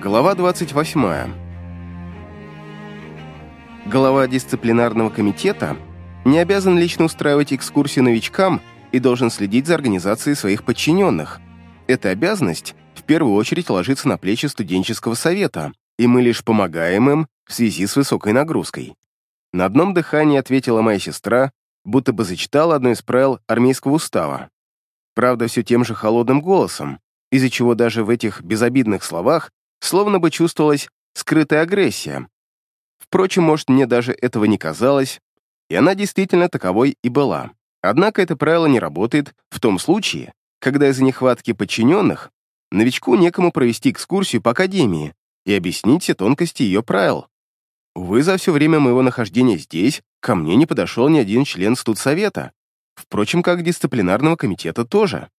Глава 28. Глава дисциплинарного комитета не обязан лично устраивать экскурсии новичкам и должен следить за организацией своих подчиненных. Эта обязанность в первую очередь ложится на плечи студенческого совета, и мы лишь помогаем им в связи с высокой нагрузкой. На одном дыхании ответила моя сестра, будто бы зачитала одно из правил армейского устава. Правда, все тем же холодным голосом, из-за чего даже в этих безобидных словах словно бы чувствовалась скрытая агрессия. Впрочем, может, мне даже этого не казалось, и она действительно таковой и была. Однако это правило не работает в том случае, когда из-за нехватки подчиненных новичку некому провести экскурсию по академии и объяснить все тонкости ее правил. Увы, за все время моего нахождения здесь ко мне не подошел ни один член студсовета, впрочем, как дисциплинарного комитета тоже.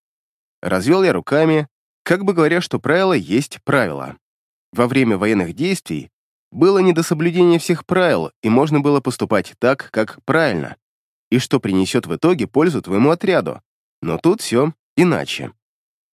Развел я руками, как бы говоря, что правило есть правило. Во время военных действий было не до соблюдения всех правил, и можно было поступать так, как правильно, и что принесет в итоге пользу твоему отряду. Но тут все иначе.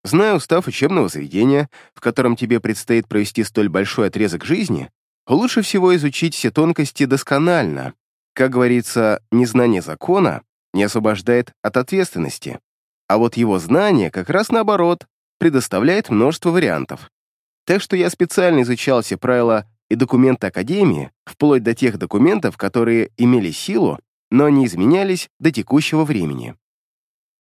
Зная устав учебного заведения, в котором тебе предстоит провести столь большой отрезок жизни, лучше всего изучить все тонкости досконально. Как говорится, незнание закона не освобождает от ответственности, а вот его знание как раз наоборот предоставляет множество вариантов. Так что я специально изучал все правила и документы Академии, вплоть до тех документов, которые имели силу, но не изменялись до текущего времени.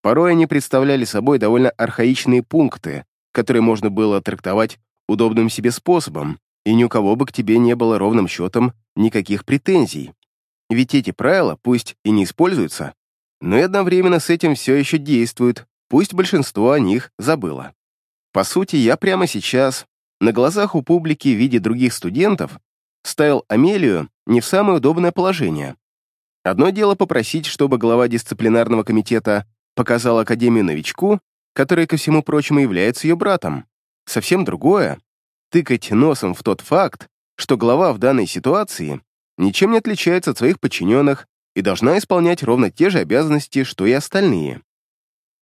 Порой они представляли собой довольно архаичные пункты, которые можно было трактовать удобным себе способом, и ни у кого бы к тебе не было ровным счетом никаких претензий. Ведь эти правила, пусть и не используются, но и одновременно с этим все еще действуют, пусть большинство о них забыло. По сути, я прямо сейчас на глазах у публики в виде других студентов ставил Амелию не в самое удобное положение. Одно дело попросить, чтобы глава дисциплинарного комитета показал Академию новичку, который, ко всему прочему, является ее братом. Совсем другое — тыкать носом в тот факт, что глава в данной ситуации ничем не отличается от своих подчиненных и должна исполнять ровно те же обязанности, что и остальные.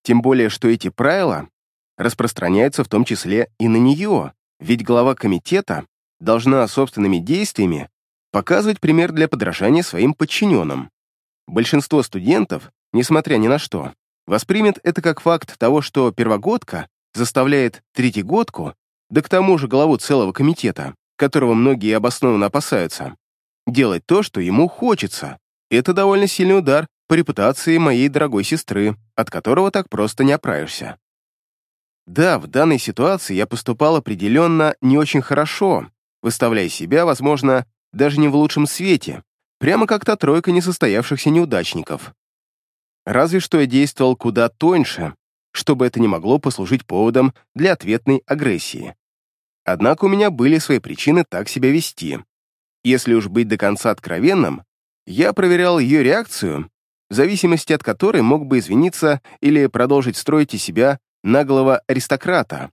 Тем более, что эти правила распространяются в том числе и на нее, ведь глава комитета должна собственными действиями показывать пример для подражания своим подчиненным. Большинство студентов, несмотря ни на что, воспримет это как факт того, что первогодка заставляет третьегодку, да к тому же главу целого комитета, которого многие обоснованно опасаются, делать то, что ему хочется. Это довольно сильный удар по репутации моей дорогой сестры, от которого так просто не оправишься. Да, в данной ситуации я поступал определенно не очень хорошо, выставляя себя, возможно, даже не в лучшем свете, прямо как та тройка несостоявшихся неудачников. Разве что я действовал куда тоньше, чтобы это не могло послужить поводом для ответной агрессии. Однако у меня были свои причины так себя вести. Если уж быть до конца откровенным, я проверял ее реакцию, в зависимости от которой мог бы извиниться или продолжить строить из себя наглого аристократа.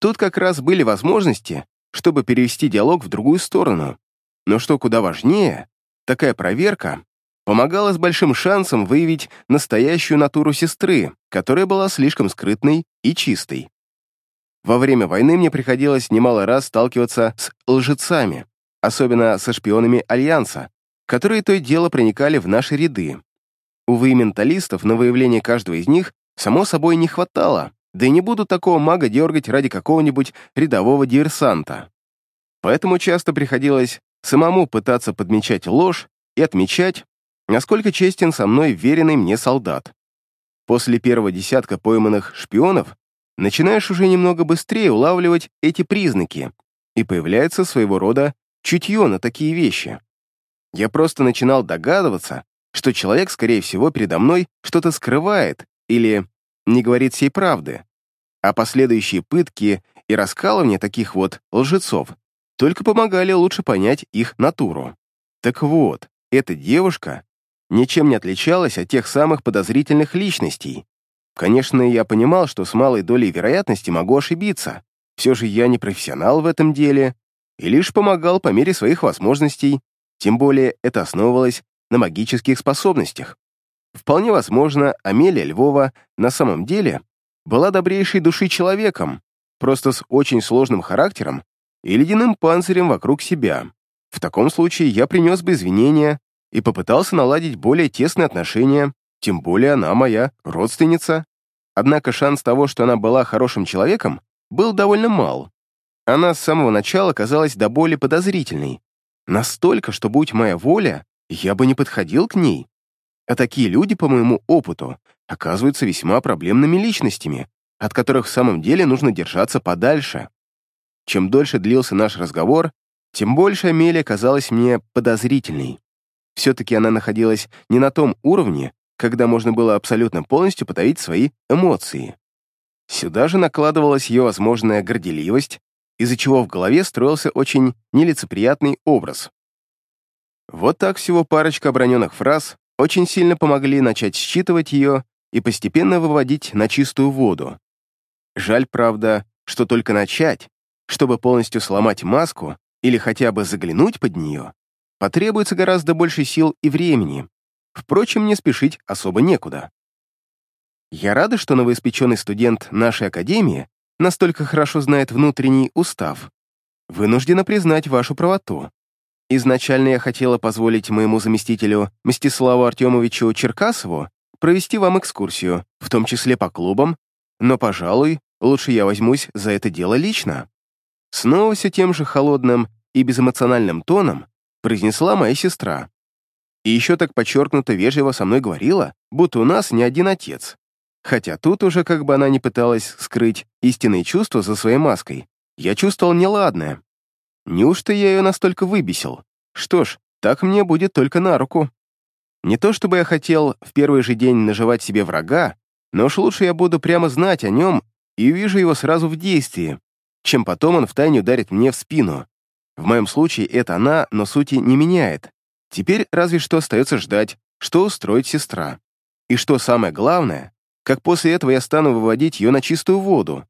Тут как раз были возможности, чтобы перевести диалог в другую сторону. Но что куда важнее, такая проверка помогала с большим шансом выявить настоящую натуру сестры, которая была слишком скрытной и чистой. Во время войны мне приходилось немало раз сталкиваться с лжецами, особенно со шпионами Альянса, которые то и дело проникали в наши ряды. Увы, менталистов на выявление каждого из них, само собой, не хватало, да и не буду такого мага дергать ради какого-нибудь рядового диверсанта. Поэтому часто приходилось самому пытаться подмечать ложь и отмечать, насколько честен со мной веренный мне солдат. После первого десятка пойманных шпионов начинаешь уже немного быстрее улавливать эти признаки, и появляется своего рода чутье на такие вещи. Я просто начинал догадываться, что человек, скорее всего, передо мной что-то скрывает или не говорит всей правды, а последующие пытки и раскалывание таких вот лжецов только помогали лучше понять их натуру. Так вот, эта девушка ничем не отличалась от тех самых подозрительных личностей. Конечно, я понимал, что с малой долей вероятности могу ошибиться. Все же я не профессионал в этом деле и лишь помогал по мере своих возможностей, тем более это основывалось на магических способностях. Вполне возможно, Амелия Львова на самом деле была добрейшей души человеком, просто с очень сложным характером и ледяным панцирем вокруг себя. В таком случае я принес бы извинения и попытался наладить более тесные отношения, тем более она моя родственница. Однако шанс того, что она была хорошим человеком, был довольно мал. Она с самого начала казалась до боли подозрительной. Настолько, что, будь моя воля, я бы не подходил к ней. А такие люди, по моему опыту, оказываются весьма проблемными личностями, от которых в самом деле нужно держаться подальше. Чем дольше длился наш разговор, тем больше Амелия казалась мне подозрительной. Все-таки она находилась не на том уровне, когда можно было абсолютно полностью подавить свои эмоции. Сюда же накладывалась ее возможная горделивость, из-за чего в голове строился очень нелицеприятный образ. Вот так всего парочка оброненных фраз очень сильно помогли начать считывать ее и постепенно выводить на чистую воду. Жаль, правда, что только начать, чтобы полностью сломать маску или хотя бы заглянуть под нее, потребуется гораздо больше сил и времени. Впрочем, не спешить особо некуда. Я рада, что новоиспеченный студент нашей академии настолько хорошо знает внутренний устав. Вынуждена признать вашу правоту. Изначально я хотела позволить моему заместителю Мстиславу Артемовичу Черкасову провести вам экскурсию, в том числе по клубам, но, пожалуй, лучше я возьмусь за это дело лично. Снова все тем же холодным и безэмоциональным тоном произнесла моя сестра. И еще так подчеркнуто вежливо со мной говорила, будто у нас не один отец. Хотя тут уже, как бы она ни пыталась скрыть истинные чувства за своей маской, я чувствовал неладное. Неужто я ее настолько выбесил? Что ж, так мне будет только на руку. Не то чтобы я хотел в первый же день наживать себе врага, но уж лучше я буду прямо знать о нем и увижу его сразу в действии, чем потом он втайне ударит мне в спину. В моем случае это она, но сути не меняет. Теперь разве что остается ждать, что устроит сестра. И что самое главное, как после этого я стану выводить ее на чистую воду.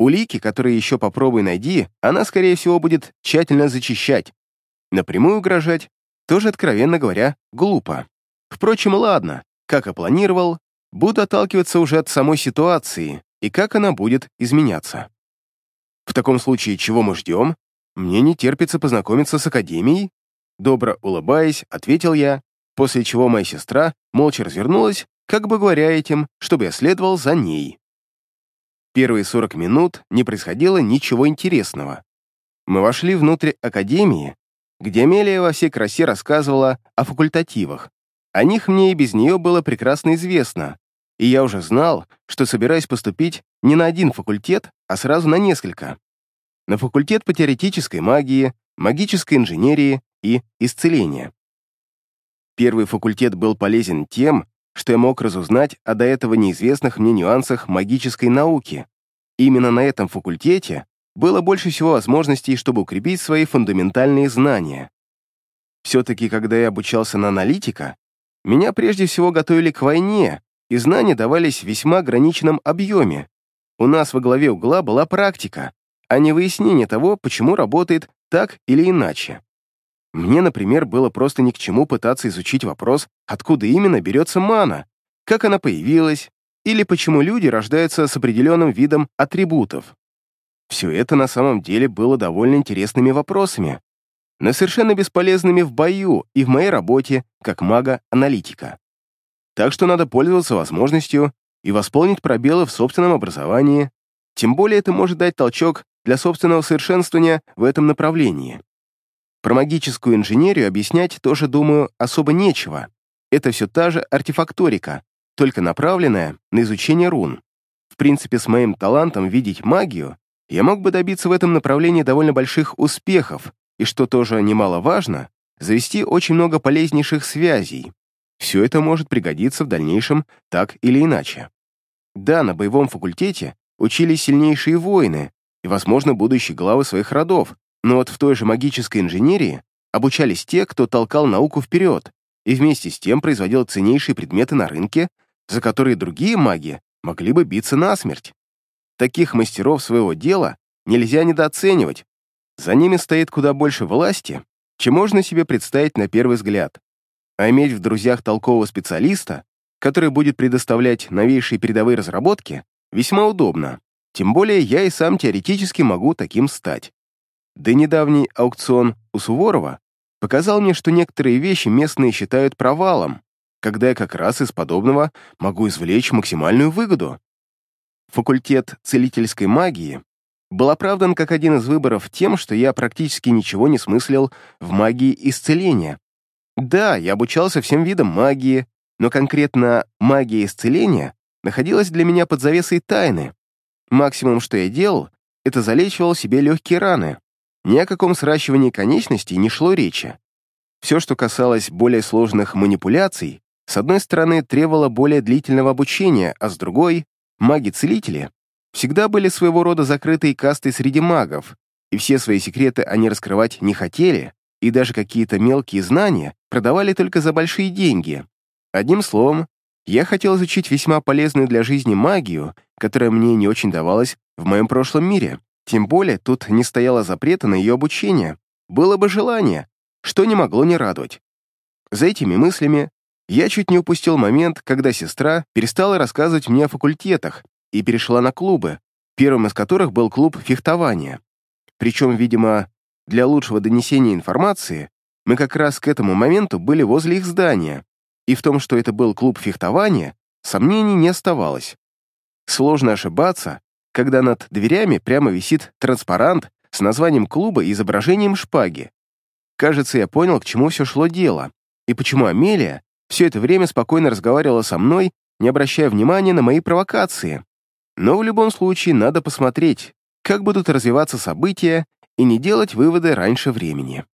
Улики, которые еще попробуй найди, она, скорее всего, будет тщательно зачищать. Напрямую угрожать, тоже, откровенно говоря, глупо. Впрочем, ладно, как и планировал, буду отталкиваться уже от самой ситуации и как она будет изменяться. В таком случае, чего мы ждем? Мне не терпится познакомиться с Академией. Добро улыбаясь, ответил я, после чего моя сестра молча развернулась как бы говоря этим, чтобы я следовал за ней. Первые 40 минут не происходило ничего интересного. Мы вошли внутрь академии, где Амелия во всей красе рассказывала о факультативах. О них мне и без нее было прекрасно известно, и я уже знал, что собираюсь поступить не на один факультет, а сразу на несколько. На факультет по теоретической магии, магической инженерии и исцеления. Первый факультет был полезен тем, что я мог разузнать о до этого неизвестных мне нюансах магической науки. Именно на этом факультете было больше всего возможностей, чтобы укрепить свои фундаментальные знания. Все-таки, когда я обучался на аналитика, меня прежде всего готовили к войне, и знания давались в весьма ограниченном объеме. У нас во главе угла была практика, а не выяснение того, почему работает так или иначе. Мне, например, было просто ни к чему пытаться изучить вопрос, откуда именно берется мана, как она появилась, или почему люди рождаются с определенным видом атрибутов. Все это на самом деле было довольно интересными вопросами, но совершенно бесполезными в бою и в моей работе как мага-аналитика. Так что надо пользоваться возможностью и восполнить пробелы в собственном образовании, тем более это может дать толчок для собственного совершенствования в этом направлении. Про магическую инженерию объяснять тоже, думаю, особо нечего. Это все та же артефакторика, только направленная на изучение рун. В принципе, с моим талантом видеть магию я мог бы добиться в этом направлении довольно больших успехов, и, что тоже немаловажно, завести очень много полезнейших связей. Все это может пригодиться в дальнейшем так или иначе. Да, на боевом факультете учились сильнейшие воины и, возможно, будущие главы своих родов, но вот в той же магической инженерии обучались те, кто толкал науку вперед и вместе с тем производил ценнейшие предметы на рынке, за которые другие маги могли бы биться насмерть. Таких мастеров своего дела нельзя недооценивать. За ними стоит куда больше власти, чем можно себе представить на первый взгляд. А иметь в друзьях толкового специалиста, который будет предоставлять новейшие передовые разработки, весьма удобно. Тем более я и сам теоретически могу таким стать. Да и недавний аукцион у Суворова показал мне, что некоторые вещи местные считают провалом, когда я как раз из подобного могу извлечь максимальную выгоду. Факультет целительской магии был оправдан как один из выборов тем, что я практически ничего не смыслил в магии исцеления. Да, я обучался всем видам магии, но конкретно магия исцеления находилась для меня под завесой тайны. Максимум, что я делал, это залечивал себе легкие раны. Ни о каком сращивании конечностей не шло речи. Все, что касалось более сложных манипуляций, с одной стороны, требовало более длительного обучения, а с другой — маги-целители всегда были своего рода закрытой кастой среди магов, и все свои секреты они раскрывать не хотели, и даже какие-то мелкие знания продавали только за большие деньги. Одним словом, я хотел изучить весьма полезную для жизни магию, которая мне не очень давалась в моем прошлом мире. Тем более тут не стояло запрета на ее обучение. Было бы желание, что не могло не радовать. За этими мыслями я чуть не упустил момент, когда сестра перестала рассказывать мне о факультетах и перешла на клубы, первым из которых был клуб фехтования. Причем, видимо, для лучшего донесения информации мы как раз к этому моменту были возле их здания, и в том, что это был клуб фехтования, сомнений не оставалось. Сложно ошибаться, когда над дверями прямо висит транспарант с названием клуба и изображением шпаги. Кажется, я понял, к чему все шло дело, и почему Амелия все это время спокойно разговаривала со мной, не обращая внимания на мои провокации. Но в любом случае надо посмотреть, как будут развиваться события, и не делать выводы раньше времени.